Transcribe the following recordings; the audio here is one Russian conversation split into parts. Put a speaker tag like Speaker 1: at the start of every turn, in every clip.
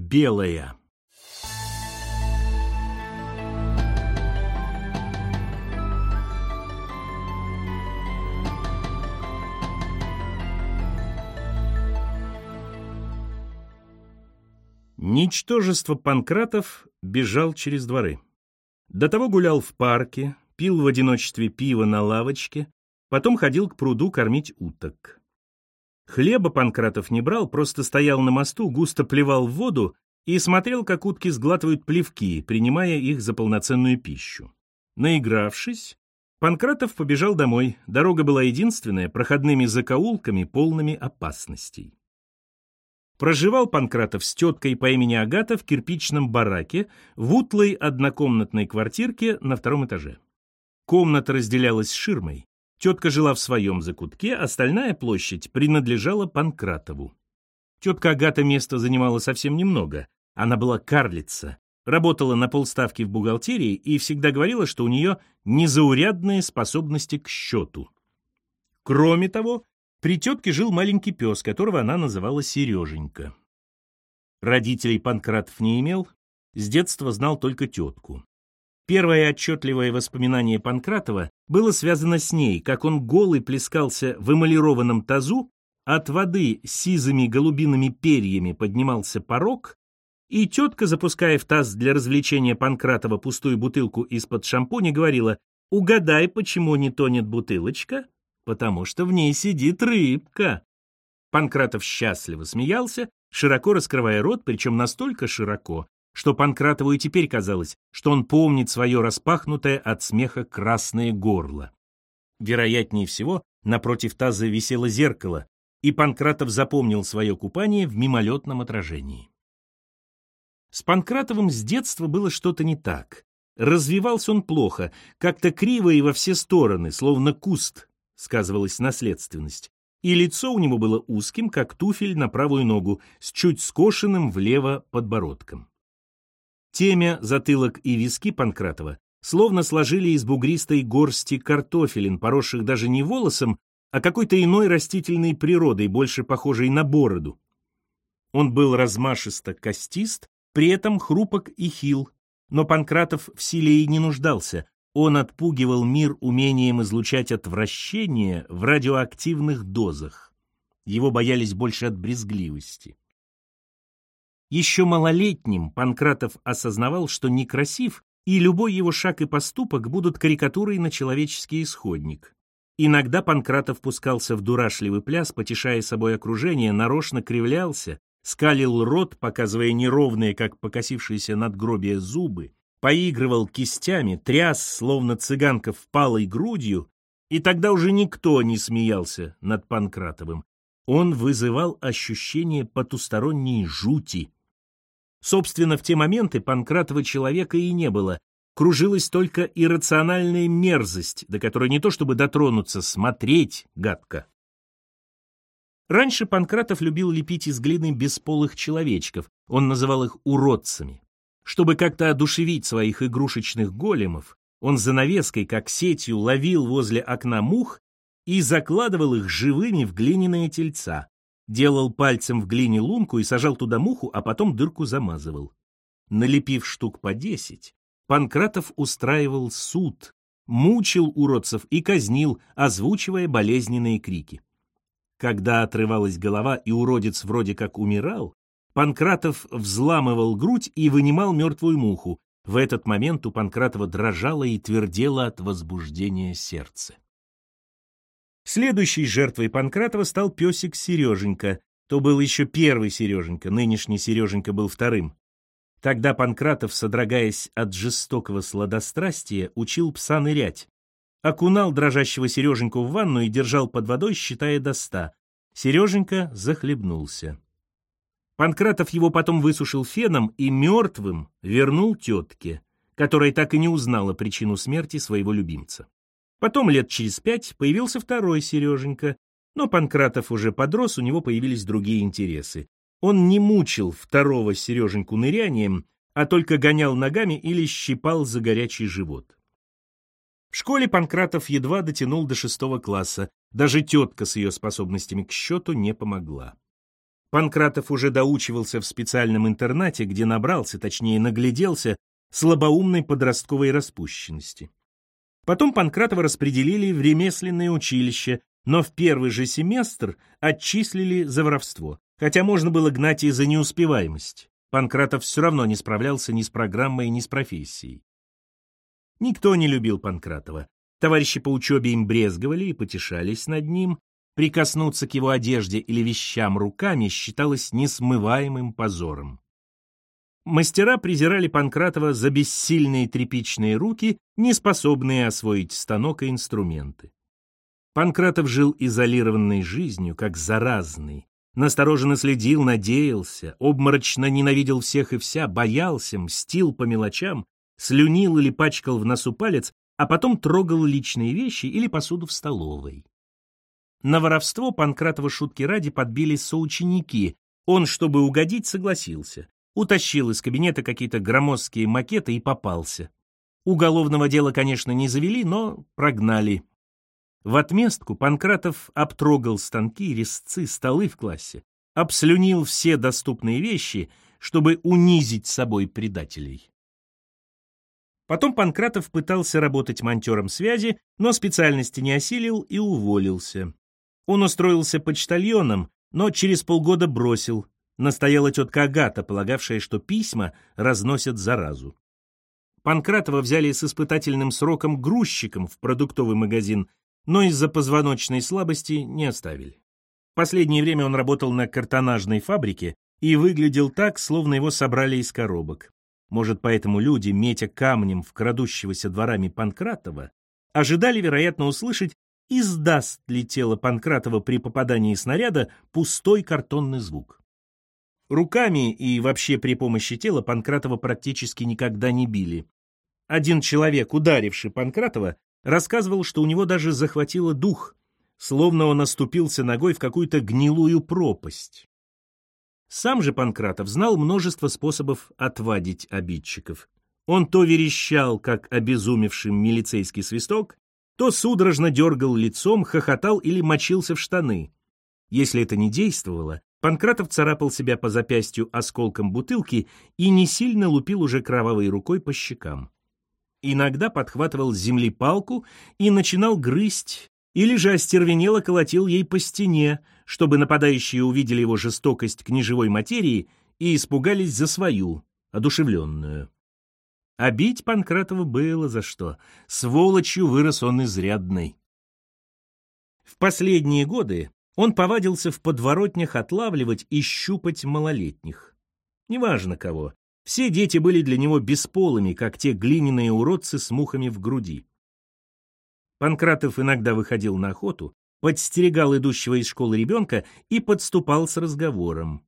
Speaker 1: Белая. Ничтожество Панкратов бежал через дворы. До того гулял в парке, пил в одиночестве пиво на лавочке, потом ходил к пруду кормить уток. Хлеба Панкратов не брал, просто стоял на мосту, густо плевал в воду и смотрел, как утки сглатывают плевки, принимая их за полноценную пищу. Наигравшись, Панкратов побежал домой. Дорога была единственная, проходными закоулками, полными опасностей. Проживал Панкратов с теткой по имени Агата в кирпичном бараке в утлой однокомнатной квартирке на втором этаже. Комната разделялась ширмой. Тетка жила в своем закутке, остальная площадь принадлежала Панкратову. Тетка Агата место занимала совсем немного. Она была карлица, работала на полставки в бухгалтерии и всегда говорила, что у нее незаурядные способности к счету. Кроме того, при тетке жил маленький пес, которого она называла Сереженька. Родителей Панкратов не имел, с детства знал только тетку. Первое отчетливое воспоминание Панкратова было связано с ней, как он голый плескался в эмалированном тазу, от воды сизыми голубиными перьями поднимался порог, и тетка, запуская в таз для развлечения Панкратова пустую бутылку из-под шампуня, говорила «Угадай, почему не тонет бутылочка?» потому что в ней сидит рыбка. Панкратов счастливо смеялся, широко раскрывая рот, причем настолько широко, что Панкратову и теперь казалось, что он помнит свое распахнутое от смеха красное горло. Вероятнее всего, напротив таза висело зеркало, и Панкратов запомнил свое купание в мимолетном отражении. С Панкратовым с детства было что-то не так. Развивался он плохо, как-то криво и во все стороны, словно куст, сказывалась наследственность, и лицо у него было узким, как туфель на правую ногу, с чуть скошенным влево подбородком. Темя, затылок и виски Панкратова словно сложили из бугристой горсти картофелин, поросших даже не волосом, а какой-то иной растительной природой, больше похожей на бороду. Он был размашисто костист, при этом хрупок и хил, но Панкратов в силе и не нуждался, он отпугивал мир умением излучать отвращение в радиоактивных дозах. Его боялись больше от брезгливости. Еще малолетним Панкратов осознавал, что некрасив, и любой его шаг и поступок будут карикатурой на человеческий исходник. Иногда Панкратов пускался в дурашливый пляс, потешая собой окружение, нарочно кривлялся, скалил рот, показывая неровные, как покосившиеся надгробия, зубы, поигрывал кистями, тряс, словно цыганка впалой грудью, и тогда уже никто не смеялся над Панкратовым. Он вызывал ощущение потусторонней жути. Собственно, в те моменты Панкратова человека и не было. Кружилась только иррациональная мерзость, до которой не то чтобы дотронуться, смотреть гадко. Раньше Панкратов любил лепить из глины бесполых человечков, он называл их уродцами. Чтобы как-то одушевить своих игрушечных големов, он занавеской, как сетью, ловил возле окна мух и закладывал их живыми в глиняные тельца, делал пальцем в глине лунку и сажал туда муху, а потом дырку замазывал. Налепив штук по десять, Панкратов устраивал суд, мучил уродцев и казнил, озвучивая болезненные крики. Когда отрывалась голова и уродец вроде как умирал, Панкратов взламывал грудь и вынимал мертвую муху. В этот момент у Панкратова дрожало и твердело от возбуждения сердце. Следующей жертвой Панкратова стал песик Сереженька. То был еще первый Сереженька, нынешний Сереженька был вторым. Тогда Панкратов, содрогаясь от жестокого сладострастия, учил пса нырять. Окунал дрожащего Сереженьку в ванну и держал под водой, считая до ста. Сереженька захлебнулся. Панкратов его потом высушил феном и мертвым вернул тетке, которая так и не узнала причину смерти своего любимца. Потом лет через пять появился второй Сереженька, но Панкратов уже подрос, у него появились другие интересы. Он не мучил второго Сереженьку нырянием, а только гонял ногами или щипал за горячий живот. В школе Панкратов едва дотянул до шестого класса, даже тетка с ее способностями к счету не помогла. Панкратов уже доучивался в специальном интернате, где набрался, точнее нагляделся, слабоумной подростковой распущенности. Потом Панкратова распределили в ремесленное училище, но в первый же семестр отчислили за воровство, хотя можно было гнать и за неуспеваемость. Панкратов все равно не справлялся ни с программой, ни с профессией. Никто не любил Панкратова. Товарищи по учебе им брезговали и потешались над ним. Прикоснуться к его одежде или вещам руками считалось несмываемым позором. Мастера презирали Панкратова за бессильные тряпичные руки, не способные освоить станок и инструменты. Панкратов жил изолированной жизнью, как заразный. Настороженно следил, надеялся, обморочно ненавидел всех и вся, боялся, мстил по мелочам, слюнил или пачкал в носу палец, а потом трогал личные вещи или посуду в столовой. На воровство Панкратова шутки ради подбили соученики. Он, чтобы угодить, согласился. Утащил из кабинета какие-то громоздкие макеты и попался. Уголовного дела, конечно, не завели, но прогнали. В отместку Панкратов обтрогал станки, резцы, столы в классе, обслюнил все доступные вещи, чтобы унизить собой предателей. Потом Панкратов пытался работать монтером связи, но специальности не осилил и уволился. Он устроился почтальоном, но через полгода бросил, настояла тетка Агата, полагавшая, что письма разносят заразу. Панкратова взяли с испытательным сроком грузчиком в продуктовый магазин, но из-за позвоночной слабости не оставили. В последнее время он работал на картонажной фабрике и выглядел так, словно его собрали из коробок. Может, поэтому люди, метя камнем в крадущегося дворами Панкратова, ожидали, вероятно, услышать, издаст ли тело Панкратова при попадании снаряда пустой картонный звук. Руками и вообще при помощи тела Панкратова практически никогда не били. Один человек, ударивший Панкратова, рассказывал, что у него даже захватило дух, словно он оступился ногой в какую-то гнилую пропасть. Сам же Панкратов знал множество способов отвадить обидчиков. Он то верещал, как обезумевший милицейский свисток, то судорожно дергал лицом, хохотал или мочился в штаны. Если это не действовало, Панкратов царапал себя по запястью осколком бутылки и не сильно лупил уже кровавой рукой по щекам. Иногда подхватывал с земли палку и начинал грызть, или же остервенело колотил ей по стене, чтобы нападающие увидели его жестокость к неживой материи и испугались за свою, одушевленную. А бить Панкратова было за что. Сволочью вырос он изрядный. В последние годы он повадился в подворотнях отлавливать и щупать малолетних. Неважно кого. Все дети были для него бесполыми, как те глиняные уродцы с мухами в груди. Панкратов иногда выходил на охоту, подстерегал идущего из школы ребенка и подступал с разговором.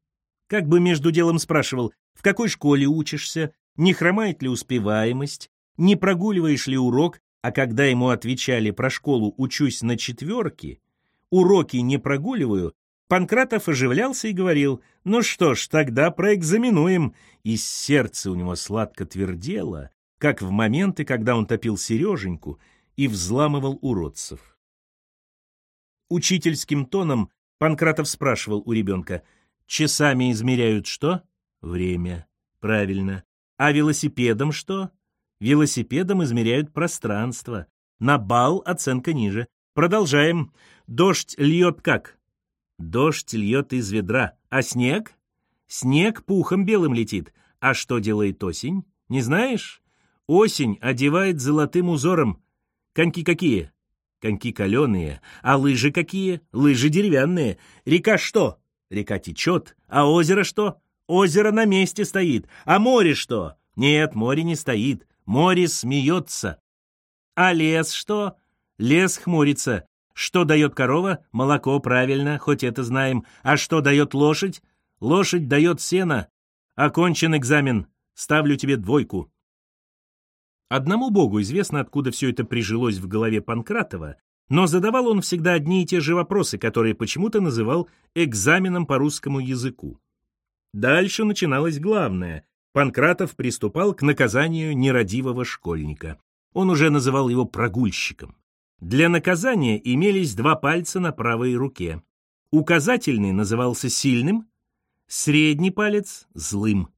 Speaker 1: Как бы между делом спрашивал, в какой школе учишься, не хромает ли успеваемость, не прогуливаешь ли урок, а когда ему отвечали про школу «учусь на четверке», уроки не прогуливаю, Панкратов оживлялся и говорил, ну что ж, тогда проэкзаменуем. И сердце у него сладко твердело, как в моменты, когда он топил Сереженьку и взламывал уродцев. Учительским тоном Панкратов спрашивал у ребенка, часами измеряют что? Время. Правильно. А велосипедом что? Велосипедом измеряют пространство. На бал оценка ниже. Продолжаем. Дождь льет как? Дождь льет из ведра. А снег? Снег пухом белым летит. А что делает осень? Не знаешь? Осень одевает золотым узором. Коньки какие? Коньки каленые. А лыжи какие? Лыжи деревянные. Река что? Река течет. А озеро что? Озеро на месте стоит. А море что? Нет, море не стоит. Море смеется. А лес что? Лес хмурится. Что дает корова? Молоко, правильно, хоть это знаем. А что дает лошадь? Лошадь дает сено. Окончен экзамен. Ставлю тебе двойку. Одному богу известно, откуда все это прижилось в голове Панкратова, но задавал он всегда одни и те же вопросы, которые почему-то называл экзаменом по русскому языку. Дальше начиналось главное. Панкратов приступал к наказанию нерадивого школьника. Он уже называл его прогульщиком. Для наказания имелись два пальца на правой руке. Указательный назывался сильным, средний палец — злым.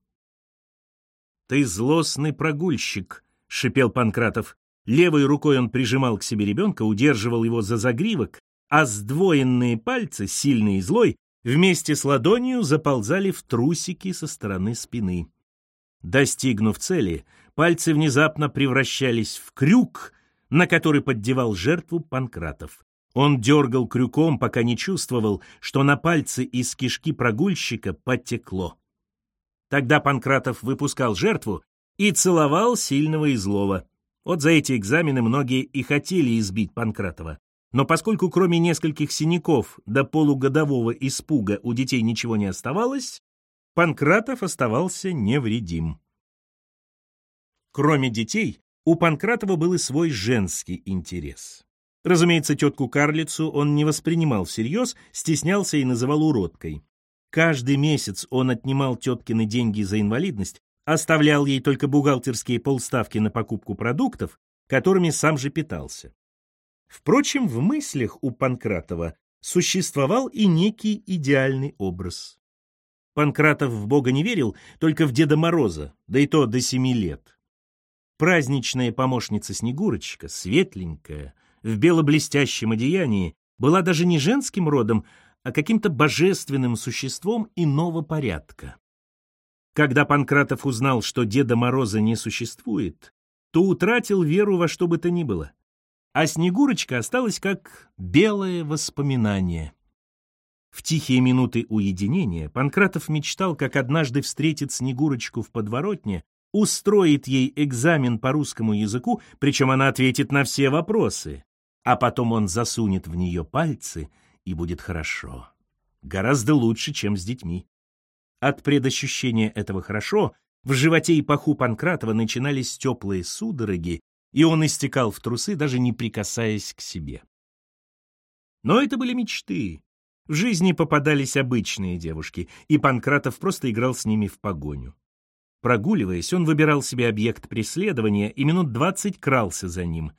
Speaker 1: «Ты злостный прогульщик», — шипел Панкратов. Левой рукой он прижимал к себе ребенка, удерживал его за загривок, а сдвоенные пальцы, сильный и злой, вместе с ладонью заползали в трусики со стороны спины. Достигнув цели, пальцы внезапно превращались в крюк, на который поддевал жертву Панкратов. Он дергал крюком, пока не чувствовал, что на пальцы из кишки прогульщика потекло. Тогда Панкратов выпускал жертву и целовал сильного и злого. Вот за эти экзамены многие и хотели избить Панкратова. Но поскольку кроме нескольких синяков до полугодового испуга у детей ничего не оставалось, Панкратов оставался невредим. Кроме детей, у Панкратова был и свой женский интерес. Разумеется, тетку-карлицу он не воспринимал всерьез, стеснялся и называл уродкой. Каждый месяц он отнимал теткины деньги за инвалидность, оставлял ей только бухгалтерские полставки на покупку продуктов, которыми сам же питался. Впрочем, в мыслях у Панкратова существовал и некий идеальный образ. Панкратов в Бога не верил, только в Деда Мороза, да и то до семи лет. Праздничная помощница Снегурочка, светленькая, в бело-блестящем одеянии, была даже не женским родом, а каким-то божественным существом иного порядка. Когда Панкратов узнал, что Деда Мороза не существует, то утратил веру во что бы то ни было. А Снегурочка осталась как белое воспоминание. В тихие минуты уединения Панкратов мечтал, как однажды встретит Снегурочку в подворотне, устроит ей экзамен по русскому языку, причем она ответит на все вопросы, а потом он засунет в нее пальцы, и будет хорошо. Гораздо лучше, чем с детьми. От предощущения этого «хорошо» в животе и паху Панкратова начинались теплые судороги, и он истекал в трусы, даже не прикасаясь к себе. Но это были мечты. В жизни попадались обычные девушки, и Панкратов просто играл с ними в погоню. Прогуливаясь, он выбирал себе объект преследования и минут двадцать крался за ним.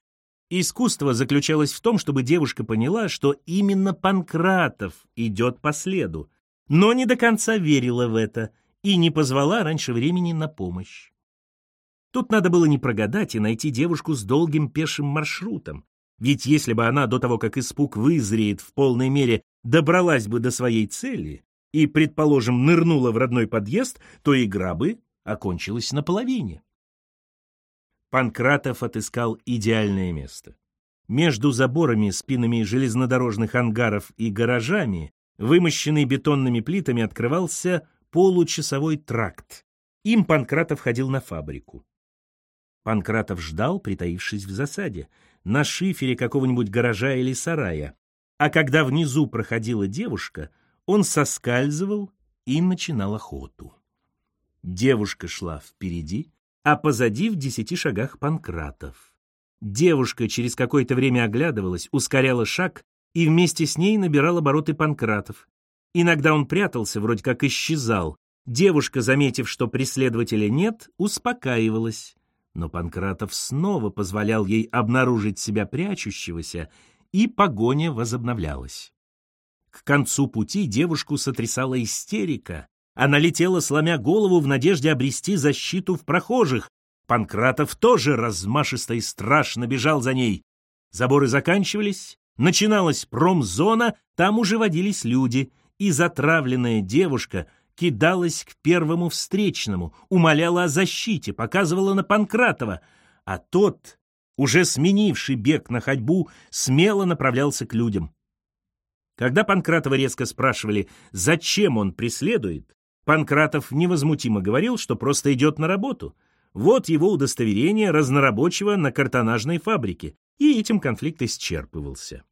Speaker 1: Искусство заключалось в том, чтобы девушка поняла, что именно Панкратов идет по следу, но не до конца верила в это и не позвала раньше времени на помощь. Тут надо было не прогадать и найти девушку с долгим пешим маршрутом. Ведь если бы она до того, как испуг вызреет в полной мере, добралась бы до своей цели и, предположим, нырнула в родной подъезд, то игра бы окончилась наполовине. Панкратов отыскал идеальное место. Между заборами, спинами железнодорожных ангаров и гаражами вымощенный бетонными плитами, открывался получасовой тракт. Им Панкратов ходил на фабрику. Панкратов ждал, притаившись в засаде, на шифере какого-нибудь гаража или сарая. А когда внизу проходила девушка, он соскальзывал и начинал охоту. Девушка шла впереди, а позади в десяти шагах Панкратов. Девушка через какое-то время оглядывалась, ускоряла шаг и вместе с ней набирал обороты Панкратов. Иногда он прятался, вроде как исчезал. Девушка, заметив, что преследователя нет, успокаивалась. Но Панкратов снова позволял ей обнаружить себя прячущегося, и погоня возобновлялась. К концу пути девушку сотрясала истерика. Она летела, сломя голову, в надежде обрести защиту в прохожих. Панкратов тоже размашисто и страшно бежал за ней. Заборы заканчивались, Начиналась промзона, там уже водились люди, и затравленная девушка кидалась к первому встречному, умоляла о защите, показывала на Панкратова, а тот, уже сменивший бег на ходьбу, смело направлялся к людям. Когда Панкратова резко спрашивали, зачем он преследует, Панкратов невозмутимо говорил, что просто идет на работу. Вот его удостоверение разнорабочего на картонажной фабрике и этим конфликт исчерпывался.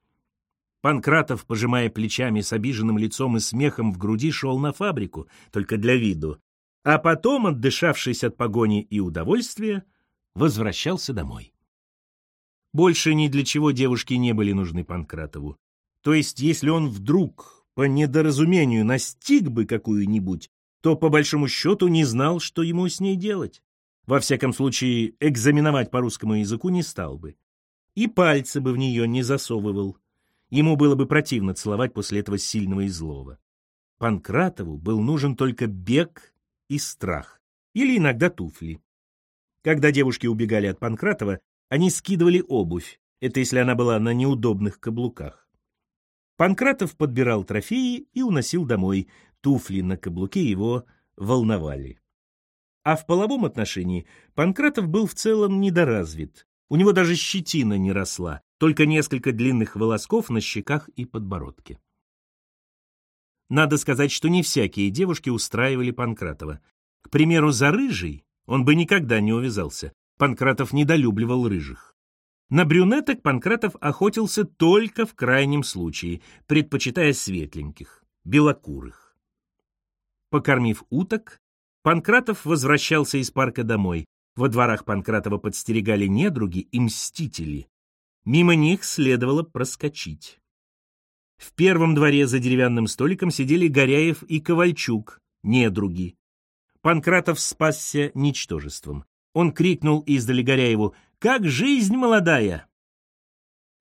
Speaker 1: Панкратов, пожимая плечами с обиженным лицом и смехом в груди, шел на фабрику, только для виду, а потом, отдышавшись от погони и удовольствия, возвращался домой. Больше ни для чего девушки не были нужны Панкратову. То есть, если он вдруг по недоразумению настиг бы какую-нибудь, то по большому счету не знал, что ему с ней делать. Во всяком случае, экзаменовать по русскому языку не стал бы и пальцы бы в нее не засовывал. Ему было бы противно целовать после этого сильного и злого. Панкратову был нужен только бег и страх, или иногда туфли. Когда девушки убегали от Панкратова, они скидывали обувь, это если она была на неудобных каблуках. Панкратов подбирал трофеи и уносил домой, туфли на каблуке его волновали. А в половом отношении Панкратов был в целом недоразвит. У него даже щетина не росла, только несколько длинных волосков на щеках и подбородке. Надо сказать, что не всякие девушки устраивали Панкратова. К примеру, за рыжий он бы никогда не увязался. Панкратов недолюбливал рыжих. На брюнеток Панкратов охотился только в крайнем случае, предпочитая светленьких, белокурых. Покормив уток, Панкратов возвращался из парка домой. Во дворах Панкратова подстерегали недруги и мстители. Мимо них следовало проскочить. В первом дворе за деревянным столиком сидели Горяев и Ковальчук, недруги. Панкратов спасся ничтожеством. Он крикнул издали Горяеву «Как жизнь молодая!»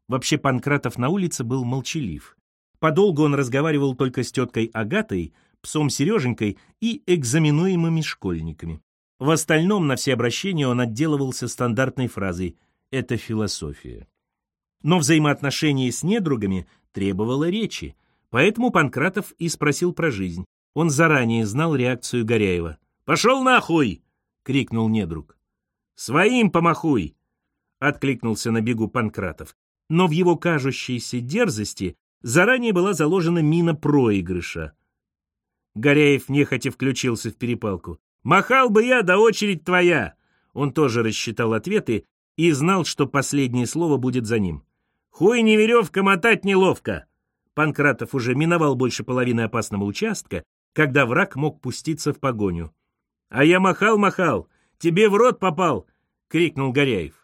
Speaker 1: Вообще Панкратов на улице был молчалив. Подолгу он разговаривал только с теткой Агатой, псом Сереженькой и экзаменуемыми школьниками. В остальном на все обращения он отделывался стандартной фразой «это философия». Но взаимоотношения с недругами требовало речи, поэтому Панкратов и спросил про жизнь. Он заранее знал реакцию Горяева. «Пошел нахуй!» — крикнул недруг. «Своим помахуй!» — откликнулся на бегу Панкратов. Но в его кажущейся дерзости заранее была заложена мина проигрыша. Горяев нехотя включился в перепалку. «Махал бы я, да очередь твоя!» Он тоже рассчитал ответы и знал, что последнее слово будет за ним. «Хуй не веревка, мотать неловко!» Панкратов уже миновал больше половины опасного участка, когда враг мог пуститься в погоню. «А я махал-махал! Тебе в рот попал!» — крикнул Горяев.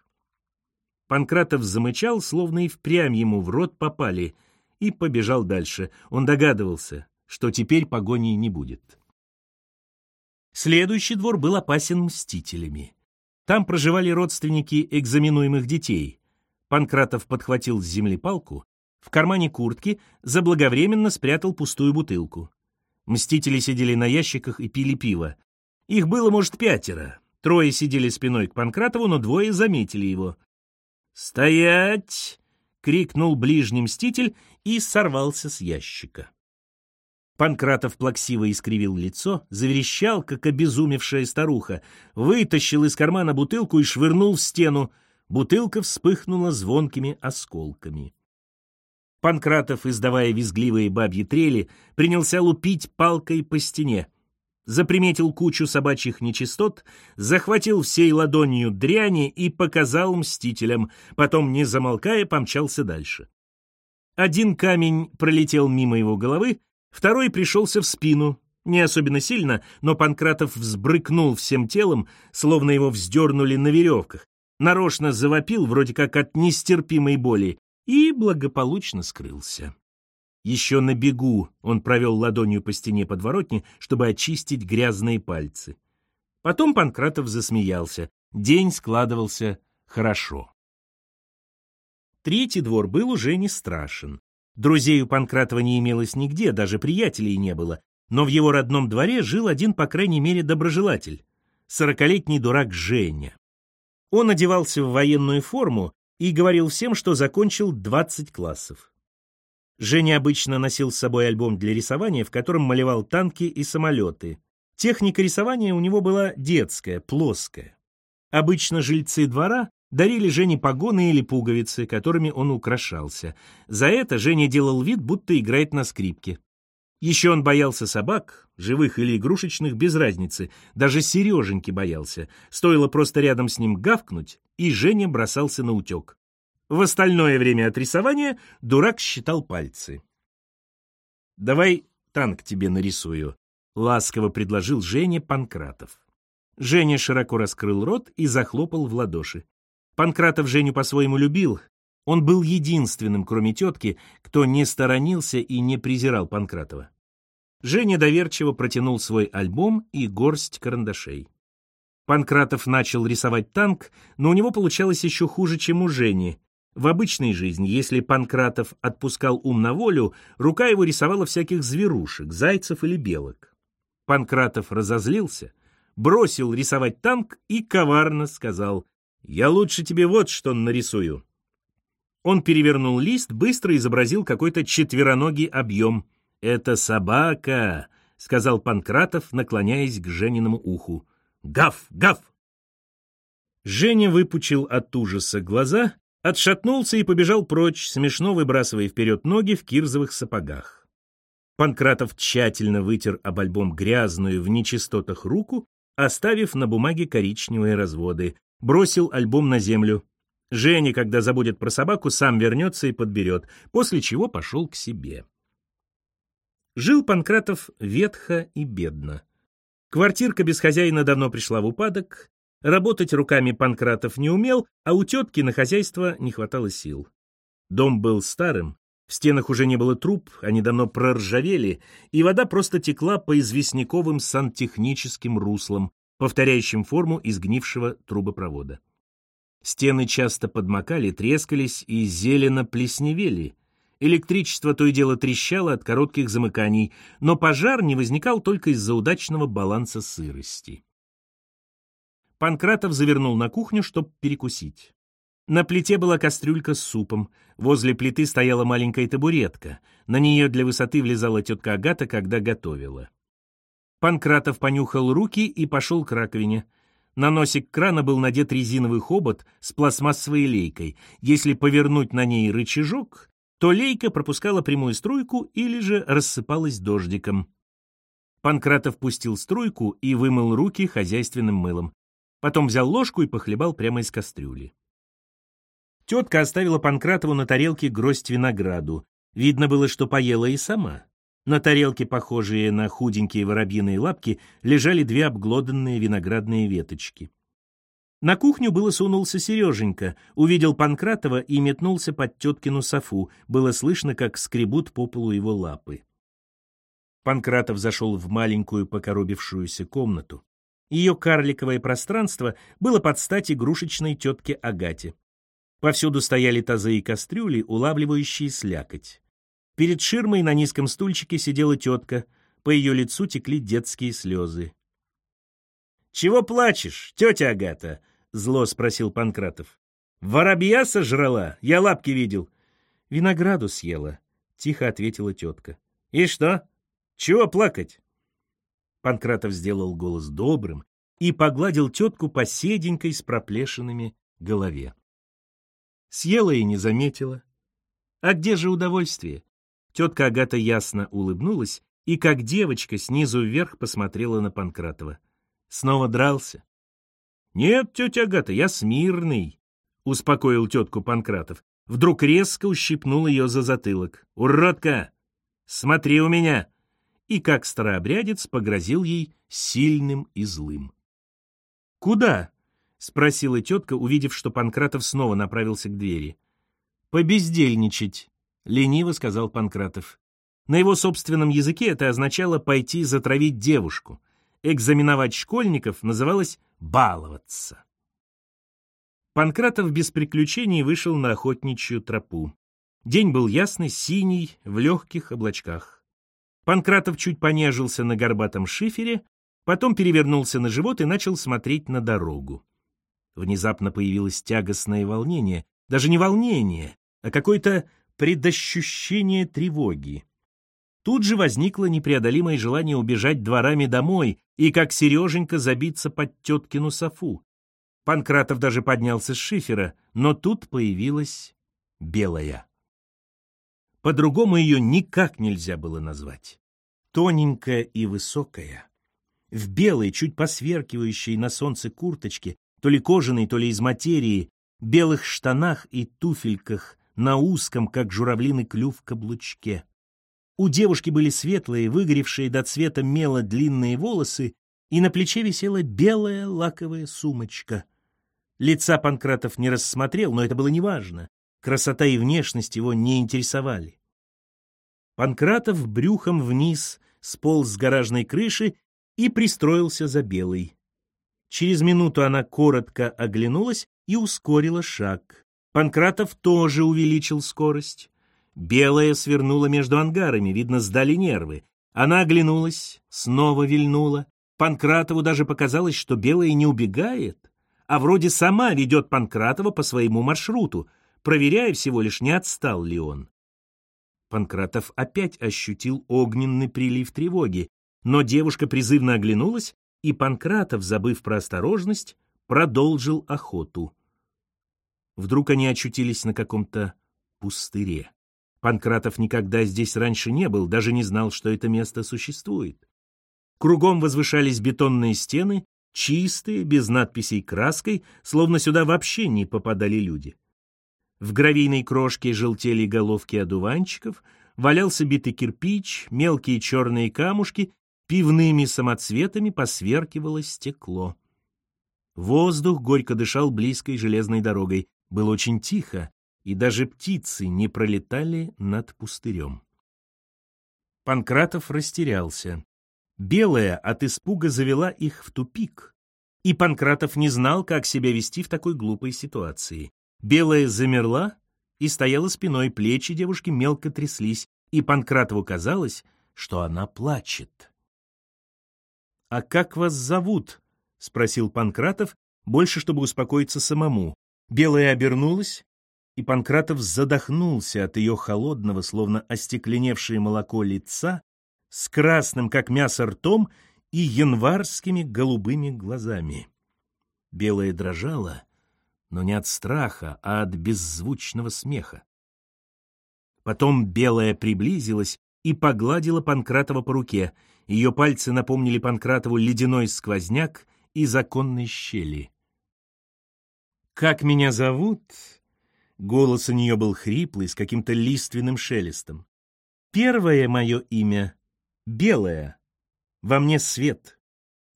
Speaker 1: Панкратов замычал, словно и впрямь ему в рот попали, и побежал дальше. Он догадывался, что теперь погони не будет. Следующий двор был опасен мстителями. Там проживали родственники экзаменуемых детей. Панкратов подхватил с земли палку, в кармане куртки заблаговременно спрятал пустую бутылку. Мстители сидели на ящиках и пили пиво. Их было, может, пятеро. Трое сидели спиной к Панкратову, но двое заметили его. «Стоять!» — крикнул ближний мститель и сорвался с ящика. Панкратов плаксиво искривил лицо, заверещал, как обезумевшая старуха, вытащил из кармана бутылку и швырнул в стену. Бутылка вспыхнула звонкими осколками. Панкратов, издавая визгливые бабьи трели, принялся лупить палкой по стене. Заприметил кучу собачьих нечистот, захватил всей ладонью дряни и показал мстителям, потом, не замолкая, помчался дальше. Один камень пролетел мимо его головы, Второй пришелся в спину, не особенно сильно, но Панкратов взбрыкнул всем телом, словно его вздернули на веревках, нарочно завопил, вроде как от нестерпимой боли, и благополучно скрылся. Еще на бегу он провел ладонью по стене подворотни, чтобы очистить грязные пальцы. Потом Панкратов засмеялся. День складывался хорошо. Третий двор был уже не страшен. Друзей у Панкратова не имелось нигде, даже приятелей не было, но в его родном дворе жил один, по крайней мере, доброжелатель — сорокалетний дурак Женя. Он одевался в военную форму и говорил всем, что закончил 20 классов. Женя обычно носил с собой альбом для рисования, в котором малевал танки и самолеты. Техника рисования у него была детская, плоская. Обычно жильцы двора дарили Жене погоны или пуговицы, которыми он украшался. За это Женя делал вид, будто играет на скрипке. Еще он боялся собак, живых или игрушечных, без разницы. Даже Сереженьки боялся. Стоило просто рядом с ним гавкнуть, и Женя бросался на утек. В остальное время от рисования дурак считал пальцы. «Давай танк тебе нарисую», — ласково предложил Женя Панкратов. Женя широко раскрыл рот и захлопал в ладоши. Панкратов Женю по-своему любил. Он был единственным, кроме тетки, кто не сторонился и не презирал Панкратова. Женя доверчиво протянул свой альбом и горсть карандашей. Панкратов начал рисовать танк, но у него получалось еще хуже, чем у Жени. В обычной жизни, если Панкратов отпускал ум на волю, рука его рисовала всяких зверушек, зайцев или белок. Панкратов разозлился, бросил рисовать танк и коварно сказал «Я лучше тебе вот что нарисую». Он перевернул лист, быстро изобразил какой-то четвероногий объем. «Это собака», — сказал Панкратов, наклоняясь к Жениному уху. «Гав! Гав!» Женя выпучил от ужаса глаза, отшатнулся и побежал прочь, смешно выбрасывая вперед ноги в кирзовых сапогах. Панкратов тщательно вытер об альбом грязную в нечистотах руку, оставив на бумаге коричневые разводы, бросил альбом на землю. Женя, когда забудет про собаку, сам вернется и подберет, после чего пошел к себе. Жил Панкратов ветхо и бедно. Квартирка без хозяина давно пришла в упадок, работать руками Панкратов не умел, а у тетки на хозяйство не хватало сил. Дом был старым, в стенах уже не было труб, они давно проржавели, и вода просто текла по известняковым сантехническим руслам, повторяющим форму изгнившего трубопровода. Стены часто подмокали, трескались и зелено плесневели, Электричество то и дело трещало от коротких замыканий, но пожар не возникал только из-за удачного баланса сырости. Панкратов завернул на кухню, чтобы перекусить. На плите была кастрюлька с супом, возле плиты стояла маленькая табуретка, на нее для высоты влезала тетка Агата, когда готовила. Панкратов понюхал руки и пошел к раковине. На носик крана был надет резиновый хобот с пластмассовой лейкой. Если повернуть на ней рычажок, то лейка пропускала прямую струйку или же рассыпалась дождиком. Панкратов пустил струйку и вымыл руки хозяйственным мылом. Потом взял ложку и похлебал прямо из кастрюли. Тетка оставила Панкратову на тарелке гроздь винограду. Видно было, что поела и сама. На тарелке, похожие на худенькие воробьиные лапки, лежали две обглоданные виноградные веточки. На кухню было сунулся Сереженька, увидел Панкратова и метнулся под теткину софу. Было слышно, как скребут по полу его лапы. Панкратов зашел в маленькую покоробившуюся комнату. Ее карликовое пространство было под стать игрушечной тетке Агате. Повсюду стояли тазы и кастрюли, улавливающие слякоть. Перед ширмой на низком стульчике сидела тетка, по ее лицу текли детские слезы. «Чего плачешь, тетя Агата?» — зло спросил Панкратов. «Воробья сожрала? Я лапки видел». «Винограду съела», — тихо ответила тетка. «И что? Чего плакать?» Панкратов сделал голос добрым и погладил тетку по седенькой с проплешинами голове. Съела и не заметила. «А где же удовольствие?» Тетка Агата ясно улыбнулась и, как девочка, снизу вверх посмотрела на Панкратова. Снова дрался? Нет, тетя Агата, я смирный, успокоил тетку Панкратов. Вдруг резко ущипнул ее за затылок. Уродка! Смотри у меня! И как старообрядец погрозил ей сильным и злым. Куда? спросила тетка, увидев, что Панкратов снова направился к двери. Побездельничать, лениво сказал Панкратов. На его собственном языке это означало пойти затравить девушку экзаменовать школьников называлось «баловаться». Панкратов без приключений вышел на охотничью тропу. День был ясный, синий, в легких облачках. Панкратов чуть понежился на горбатом шифере, потом перевернулся на живот и начал смотреть на дорогу. Внезапно появилось тягостное волнение, даже не волнение, а какое-то предощущение тревоги. Тут же возникло непреодолимое желание убежать дворами домой и, как Сереженька, забиться под теткину софу. Панкратов даже поднялся с шифера, но тут появилась белая. По-другому ее никак нельзя было назвать. Тоненькая и высокая. В белой, чуть посверкивающей на солнце курточке, то ли кожаной, то ли из материи, белых штанах и туфельках на узком, как журавлиный клюв, каблучке. У девушки были светлые, выгоревшие до цвета мела длинные волосы, и на плече висела белая лаковая сумочка. Лица Панкратов не рассмотрел, но это было неважно. Красота и внешность его не интересовали. Панкратов брюхом вниз сполз с гаражной крыши и пристроился за белой. Через минуту она коротко оглянулась и ускорила шаг. Панкратов тоже увеличил скорость. Белая свернула между ангарами, видно, сдали нервы. Она оглянулась, снова вильнула. Панкратову даже показалось, что Белая не убегает, а вроде сама ведет Панкратова по своему маршруту, проверяя всего лишь, не отстал ли он. Панкратов опять ощутил огненный прилив тревоги, но девушка призывно оглянулась, и Панкратов, забыв про осторожность, продолжил охоту. Вдруг они очутились на каком-то пустыре. Панкратов никогда здесь раньше не был, даже не знал, что это место существует. Кругом возвышались бетонные стены, чистые, без надписей краской, словно сюда вообще не попадали люди. В гравийной крошке желтели головки одуванчиков, валялся битый кирпич, мелкие черные камушки, пивными самоцветами посверкивало стекло. Воздух горько дышал близкой железной дорогой. Было очень тихо, и даже птицы не пролетали над пустырем. Панкратов растерялся. Белая от испуга завела их в тупик, и Панкратов не знал, как себя вести в такой глупой ситуации. Белая замерла и стояла спиной, плечи девушки мелко тряслись, и Панкратову казалось, что она плачет. «А как вас зовут?» — спросил Панкратов, больше чтобы успокоиться самому. Белая обернулась, и Панкратов задохнулся от ее холодного, словно остекленевшее молоко лица, с красным, как мясо, ртом и январскими голубыми глазами. Белая дрожала, но не от страха, а от беззвучного смеха. Потом Белая приблизилась и погладила Панкратова по руке. Ее пальцы напомнили Панкратову ледяной сквозняк и законной щели. «Как меня зовут?» Голос у нее был хриплый, с каким-то лиственным шелестом. «Первое мое имя — Белое, во мне свет.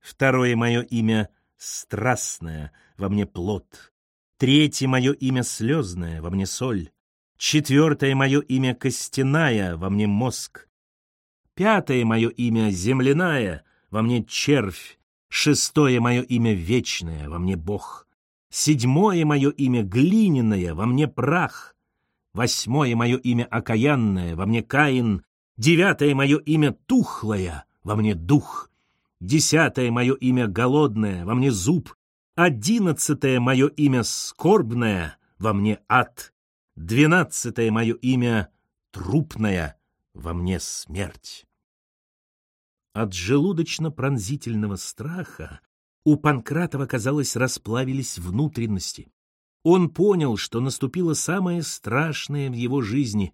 Speaker 1: Второе мое имя — Страстное, во мне плод. Третье мое имя — Слезное, во мне соль. Четвертое мое имя — Костяная, во мне мозг. Пятое мое имя — Земляная, во мне червь. Шестое мое имя — Вечное, во мне Бог. Седьмое мое имя глиняное, во мне прах. Восьмое мое имя окаянное, во мне Каин. Девятое мое имя тухлое, во мне дух. Десятое мое имя голодное, во мне зуб. Одиннадцатое мое имя скорбное, во мне ад. Двенадцатое мое имя трупное, во мне смерть. От желудочно-пронзительного страха у Панкратова, казалось, расплавились внутренности. Он понял, что наступило самое страшное в его жизни.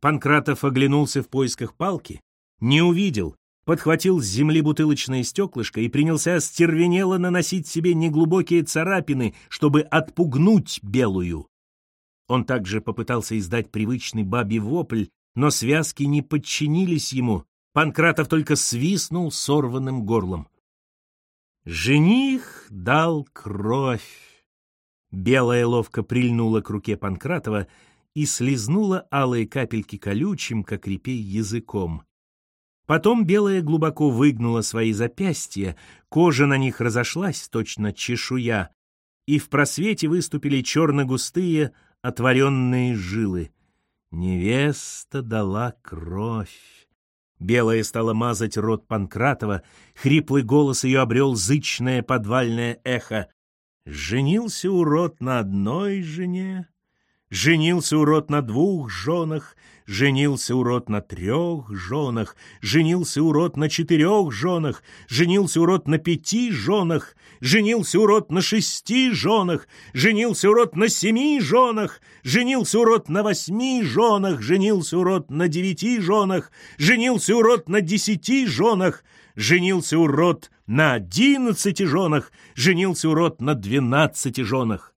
Speaker 1: Панкратов оглянулся в поисках палки, не увидел, подхватил с земли бутылочное стеклышко и принялся остервенело наносить себе неглубокие царапины, чтобы отпугнуть белую. Он также попытался издать привычный бабий вопль, но связки не подчинились ему. Панкратов только свистнул сорванным горлом. Жених дал кровь. Белая ловко прильнула к руке Панкратова и слезнула алые капельки колючим, как репей, языком. Потом белая глубоко выгнула свои запястья, кожа на них разошлась, точно чешуя, и в просвете выступили черно-густые отворенные жилы. Невеста дала кровь. Белая стала мазать рот Панкратова, хриплый голос ее обрел зычное подвальное эхо. Женился урод на одной жене, женился урод на двух женах, Женился урод на трех женах, женился урод на четырех женах, женился урод на пяти женах, женился урод на шести женах, женился урод на семи женах, женился урод на восьми женах, женился урод на девяти женах, женился урод на десяти женах, женился урод на одиннадцати женах, женился урод на двенадцати женах.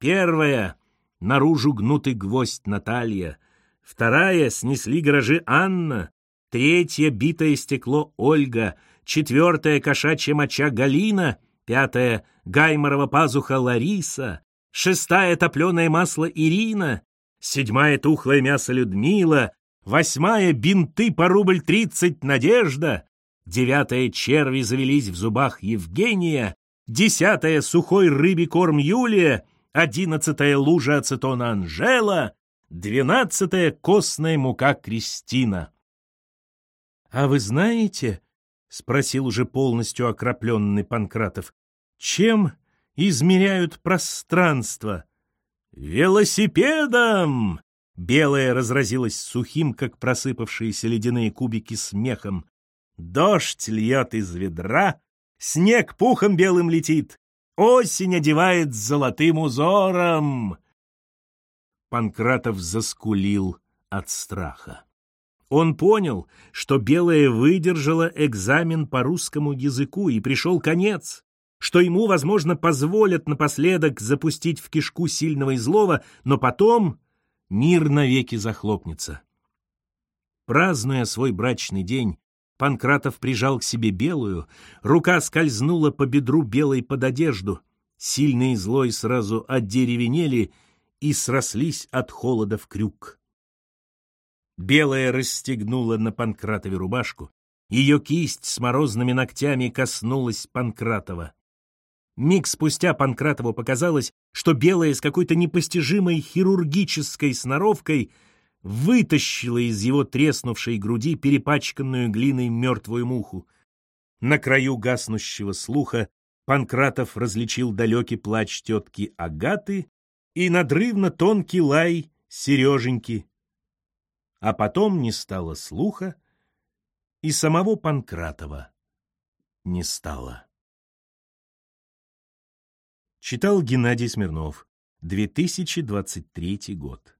Speaker 1: Первая — наружу гнутый гвоздь Наталья — Вторая снесли гаражи Анна, третья битое стекло Ольга, четвертая кошачья моча Галина, пятая гайморова пазуха Лариса, шестая топленое масло Ирина, седьмая тухлое мясо Людмила, восьмая бинты по рубль тридцать Надежда, девятая черви завелись в зубах Евгения, десятая сухой рыбий корм Юлия, одиннадцатая лужа ацетона Анжела, двенадцатая костная мука Кристина. «А вы знаете, — спросил уже полностью окропленный Панкратов, — чем измеряют пространство?» «Велосипедом!» Белая разразилась сухим, как просыпавшиеся ледяные кубики, смехом. Дождь льет из ведра, снег пухом белым летит, осень одевает золотым узором. Панкратов заскулил от страха. Он понял, что Белая выдержала экзамен по русскому языку и пришел конец, что ему, возможно, позволят напоследок запустить в кишку сильного и злого, но потом мир навеки захлопнется. Празднуя свой брачный день, Панкратов прижал к себе белую, рука скользнула по бедру белой под одежду. Сильный и злой сразу одеревенели и срослись от холода в крюк. Белая расстегнула на Панкратове рубашку. Ее кисть с морозными ногтями коснулась Панкратова. Миг спустя Панкратову показалось, что Белая с какой-то непостижимой хирургической сноровкой вытащила из его треснувшей груди перепачканную глиной мертвую муху. На краю гаснущего слуха Панкратов различил далекий плач тетки Агаты и надрывно тонкий лай Сереженьки. А потом не стало слуха, и самого Панкратова не стало. Читал Геннадий Смирнов, 2023 год.